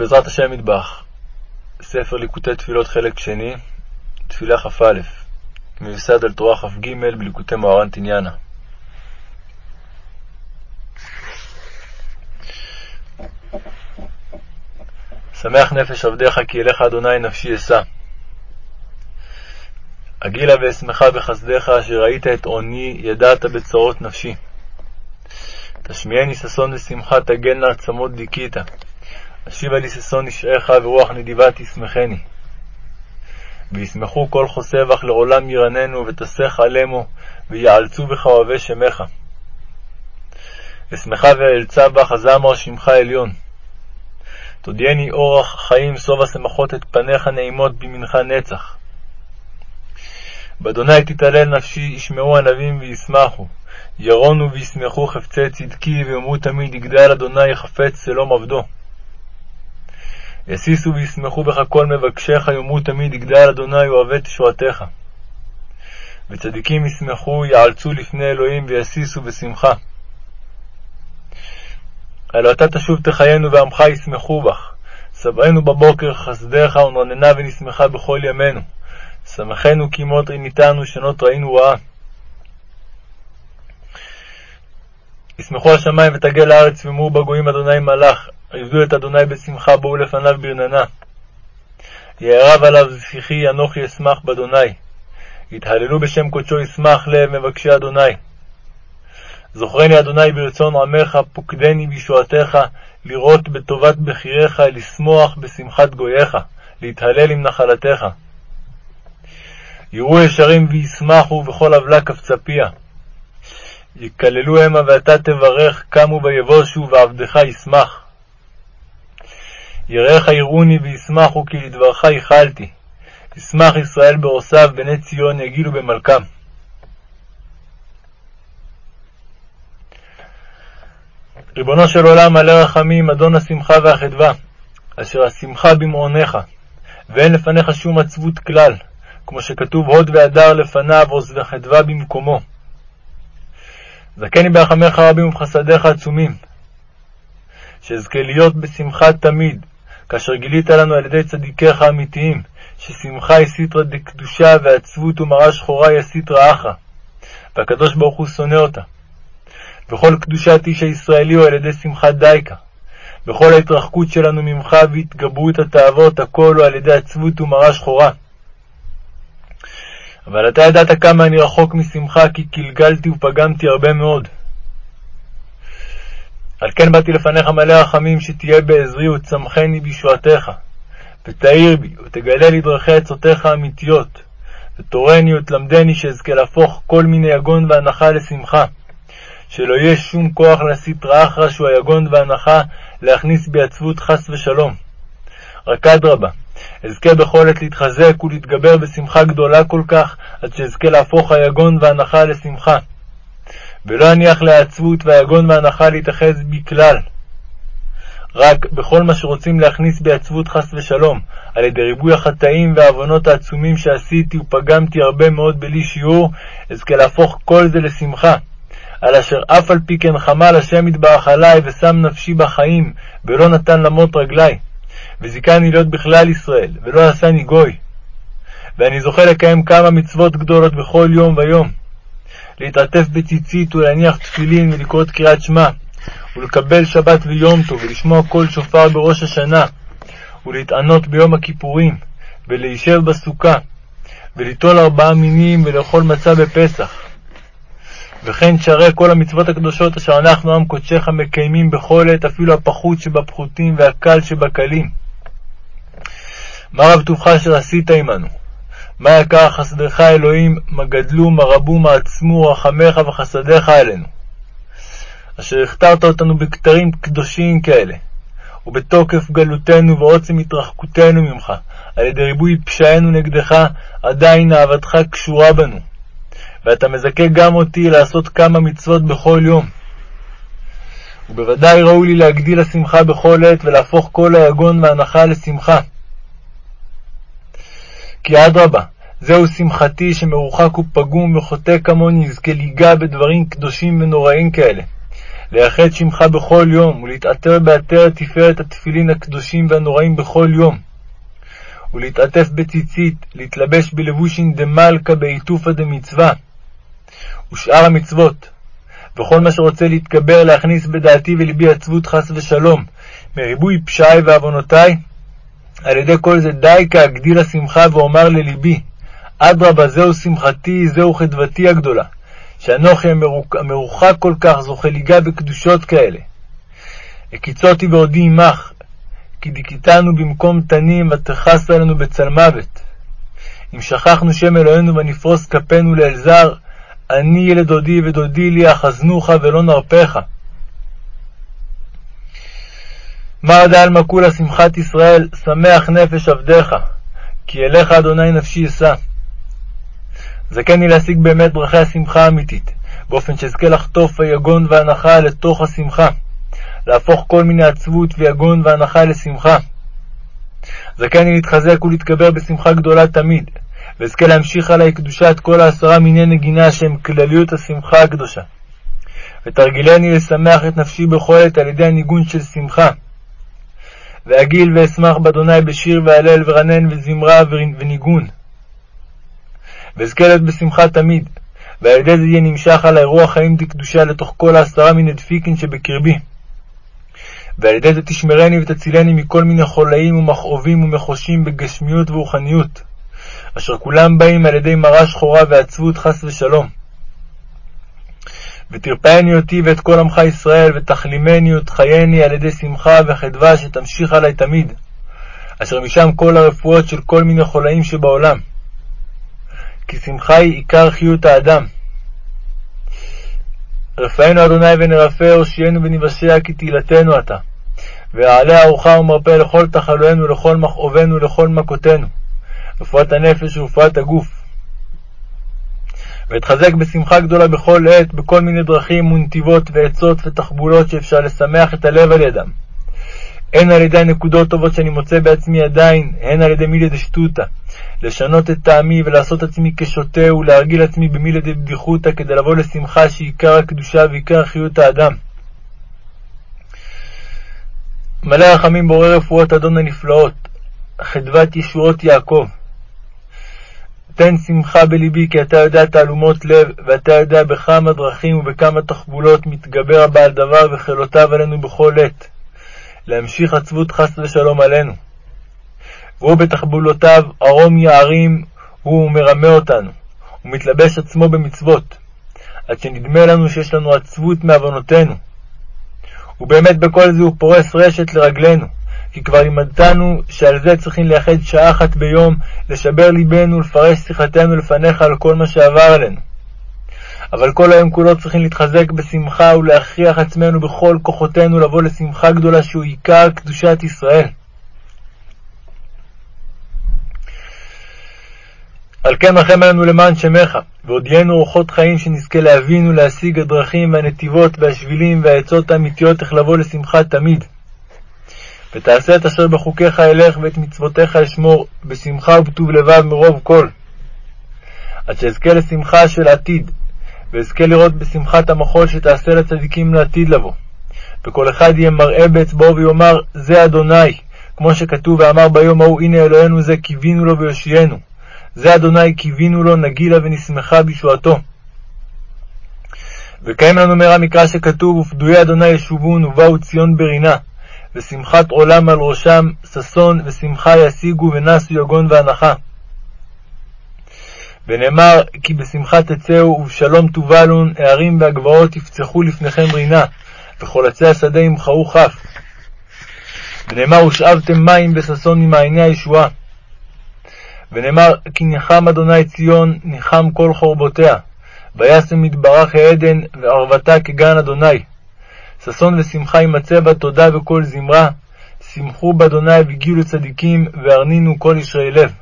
בעזרת השם מטבח, ספר ליקוטי תפילות חלק שני, תפילה כ"א, מיוסד על תורה כ"ג בליקוטי מוהר"ן תניאנה. שמח נפש עבדיך כי אליך אדוני נפשי אשא. אגילה ואשמחה בחסדיך אשר ראית את עוני ידעת בצרות נפשי. תשמיעני ששון ושמחה תגלנה עצמות דיכית. אשיבה לי ששון נשעך ורוח נדיבה תשמחני. וישמחו כל חוסה בך לעולם ירננו ותסך עלמו ויעלצו בך אוהבי שמך. אשמחה ואלצה בך הזמר שמך עליון. תודיעני אורח חיים סוב השמחות את פניך נעימות בימינך נצח. באדוני תתעלל נפשי ישמעו ענבים וישמחו. ירונו וישמחו חפצי צדקי ויאמרו תמיד יגדל אדוני חפץ שלום עבדו. יסיסו וישמחו בך כל מבקשיך, יאמרו תמיד יגדל אדוני אוהבי תשועתך. וצדיקים ישמחו, יעלצו לפני אלוהים ויסיסו בשמחה. הלא אתה תשוב תחיינו ועמך ישמחו בך. שבענו בבוקר חסדיך ונרננה ונשמחה בכל ימינו. שמחנו כי מות ריניתנו שנות ראינו רעה. ישמחו השמיים ותגל הארץ ואמרו בגויים אדוני מלאך, עבדו את אדוני בשמחה, בואו לפניו ברננה. יערב עליו זכיחי, אנוכי אשמח באדוני. יתהללו בשם קודשו, ישמח לב מבקשי אדוני. זוכרני אדוני ברצון עמך, פוקדני בישועתך, לראות בטובת בחיריך, לשמוח בשמחת גויך, להתהלל עם נחלתך. יראו ישרים וישמחו, וכל עוולה קפצה פיה. יקללו המה ואתה תברך, קמו ויבושו, ועבדך ישמח. יראיך יראוני וישמחו, כי לדברך ייחלתי. ישמח ישראל בעושיו, בני ציון יגילו במלכם. ריבונו של עולם, מלא רחמים, אדון השמחה והחדווה, אשר השמחה במעונך, ואין לפניך שום עצבות כלל, כמו שכתוב הוד והדר לפניו, עוז וחדווה במקומו. זכני ברחמיך רבים ובחסדיך עצומים, שאזכה להיות בשמחה תמיד, כאשר גילית לנו על ידי צדיקיך האמיתיים, ששמחה היא סיטרא דקדושה ועצבות ומראה שחורה היא הסיטרא אחא, והקדוש ברוך הוא שונא אותה. וכל קדושת איש הישראלי הוא על ידי שמחת דייקה. וכל ההתרחקות שלנו ממך והתגברות התאוות, הכל הוא על ידי עצבות ומראה שחורה. אבל אתה ידעת כמה אני רחוק משמחה, כי קלקלתי ופגמתי הרבה מאוד. על כן באתי לפניך מלא רחמים, שתהיה בעזרי ותשמחני בישועתך, ותאיר בי, ותגלה לי דרכי עצותיך האמיתיות, ותורני ותלמדני שאזכה להפוך כל מיני יגון ואנחה לשמחה, שלא יהיה שום כוח לסטרא אחרא שהוא היגון והנחה להכניס בי עצבות חס ושלום. רק אדרבה, אזכה בכל עת להתחזק ולהתגבר בשמחה גדולה כל כך, עד שאזכה להפוך היגון והנחה לשמחה. ולא אניח לעצבות והיגון והנחה להתאחז בי כלל. רק בכל מה שרוצים להכניס בי עצבות חס ושלום, על ידי ריבוי החטאים והעוונות העצומים שעשיתי ופגמתי הרבה מאוד בלי שיעור, אזכה להפוך כל זה לשמחה. על אשר אף על פי כן חמל השם יתברך עלי ושם נפשי בחיים, ולא נתן למות רגלי. וזיכני להיות בכלל ישראל, ולא עשני גוי. ואני זוכה לקיים כמה מצוות גדולות בכל יום ויום. להתעטף בציצית ולהניח תפילין ולקרוא את קריאת שמע, ולקבל שבת ויום טוב, ולשמוע קול שופר בראש השנה, ולהתענות ביום הכיפורים, ולהישב בסוכה, וליטול ארבעה מינים ולאכול מצה בפסח. וכן שרי כל המצוות הקדושות אשר אנחנו עם קודשך מקיימים בכל עת, אפילו הפחות שבפחותים והקל שבקלים. מה רב טובך אשר עשית עמנו? מה יקר חסדך אלוהים, מה גדלו, מה רבו, מה עצמו, רחמך וחסדיך עלינו. אשר הכתרת אותנו בכתרים קדושים כאלה, ובתוקף גלותנו ועוצם התרחקותנו ממך, על ידי ריבוי פשענו נגדך, עדיין אהבתך קשורה בנו. ואתה מזכה גם אותי לעשות כמה מצוות בכל יום. ובוודאי ראוי לי להגדיל השמחה בכל עת, ולהפוך כל היגון והנחה לשמחה. כי אדרבה, זהו שמחתי שמרוחק ופגום וחוטא כמוני יזכה ליגע בדברים קדושים ונוראים כאלה, לייחד שמך בכל יום, ולהתעטר בעטרת תפארת התפילין הקדושים והנוראים בכל יום, ולהתעטף בציצית, להתלבש בלבושין דמלכה בעיטופא דמצווה, ושאר המצוות, וכל מה שרוצה להתגבר להכניס בדעתי ולבי עצבות חס ושלום, מריבוי פשעי ועוונותי, על ידי כל זה די כאגדיל השמחה ואומר ללבי, אדרבה זהו שמחתי, זהו חדוותי הגדולה, שאנוכי המרוחק כל כך זוכה ליגע בקדושות כאלה. הקיצותי בעודי עמך, כי דיכיתנו במקום תנים ותכסת עלינו בצל מוות. אם שכחנו שם אלוהינו ונפרוס כפינו לאל זר, אני ילד דודי ודודי לי אחזנוך ולא נרפך. מר דעלמא כולה שמחת ישראל, שמח נפש עבדיך, כי אליך אדוני נפשי אשא. זכני להשיג באמת דרכי השמחה האמיתית, באופן שאזכה לחטוף היגון והנחה לתוך השמחה, להפוך כל מיני עצבות ויגון והנחה לשמחה. זכני להתחזק ולהתגבר בשמחה גדולה תמיד, ואזכה להמשיך עלי קדושת כל העשרה מיני נגינה שהם כלליות השמחה הקדושה. ותרגילני לשמח את נפשי בכל עת על ידי הניגון של שמחה. ואגיל ואשמח באדוני בשיר והלל ורנן וזמרה וניגון. ואזכה בשמחה תמיד, ועל ידי זה יהיה נמשך עלי רוח חיים דקדושה לתוך כל העשרה מיני דפיקין שבקרבי. ועל ידי זה תשמרני ותצילני מכל מיני חולאים ומכאובים ומחושים בגשמיות ורוחניות, אשר כולם באים על ידי מרה שחורה ועצבות חס ושלום. ותרפאני אותי ואת כל עמך ישראל, ותחלימני ותחייני על ידי שמחה וחדווה שתמשיך עלי תמיד, אשר משם כל הרפואות של כל מיני חולאים שבעולם. כי שמחה היא עיקר חיות האדם. רפאנו אדוני ונרפא, הושיענו ונבשע, כי תהילתנו אתה. ואעלה ארוחה ומרפא לכל תחלואנו, לכל מכאובנו, לכל מכותינו. רפואת הנפש ורפואת הגוף. ואתחזק בשמחה גדולה בכל עת, בכל מיני דרכים ונתיבות ועצות ותחבולות שאפשר לשמח את הלב על ידם. הן על ידי הנקודות טובות שאני מוצא בעצמי עדיין, הן על ידי מילי דשטותא, לשנות את טעמי ולעשות עצמי כשוטה ולהרגיל עצמי במילי דבדיחותא כדי לבוא לשמחה שעיקר הקדושה ועיקר חיות האדם. מלא רחמים בורא רפואות אדון הנפלאות, חדוות ישועות יעקב. תן שמחה בלבי, כי אתה יודע תעלומות לב, ואתה יודע בכמה דרכים ובכמה תחבולות מתגבר הבעל דבר וחילותיו עלינו בכל עת. להמשיך עצבות חס ושלום עלינו. והוא בתחבולותיו ערום יערים, הוא מרמה אותנו, ומתלבש עצמו במצוות, עד שנדמה לנו שיש לנו עצבות מעוונותינו. ובאמת בכל זה הוא פורס רשת לרגלינו, כי כבר לימדתנו שעל זה צריכים לייחד שעה אחת ביום, לשבר ליבנו ולפרש שיחתנו לפניך על כל מה שעבר עלינו. אבל כל היום כולו צריכים להתחזק בשמחה ולהכריח עצמנו בכל כוחותינו לבוא לשמחה גדולה שהוא עיקר קדושת ישראל. על כן רחם עלינו למען שמך, והודיענו אורחות חיים שנזכה להבין ולהשיג הדרכים והנתיבות והשבילים והעצות האמיתיות איך לבוא לשמחה תמיד. ותעשה את אשר בחוקיך אלך ואת מצוותיך אשמור, בשמחה ובטוב לבב מרוב כל. עד שאזכה לשמחה של עתיד, ואזכה לראות בשמחת המחול שתעשה לצדיקים לעתיד לבוא. וכל אחד יהיה מראה באצבעו ויאמר, זה אדוני, כמו שכתוב ואמר ביום ההוא, הנה אלוהינו זה קיווינו לו ויושיענו. זה אדוני קיווינו לו, נגילה ונשמחה בישועתו. וקיים לנו מרע מקרא שכתוב, ופדויי אדוני ישובון, ובאו ציון ברינה. ושמחת עולם על ראשם, ששון ושמחה ישיגו ונסו יגון ואנחה. ונאמר כי בשמחה תצאו ובשלום תובלון, הערים והגבעות יפצחו לפניכם רינה, וכל עצי השדה ימחרו כף. ונאמר ושאבתם מים בששון ממעייני הישועה. ונאמר כי ניחם אדוני ציון, ניחם כל חורבותיה. וישם מטברך העדן, וערבתה כגן אדוני. ששון ושמחה ימצא בה תודה וקול זמרה, שמחו באדוני והגיעו לצדיקים, והרנינו כל ישרי לב.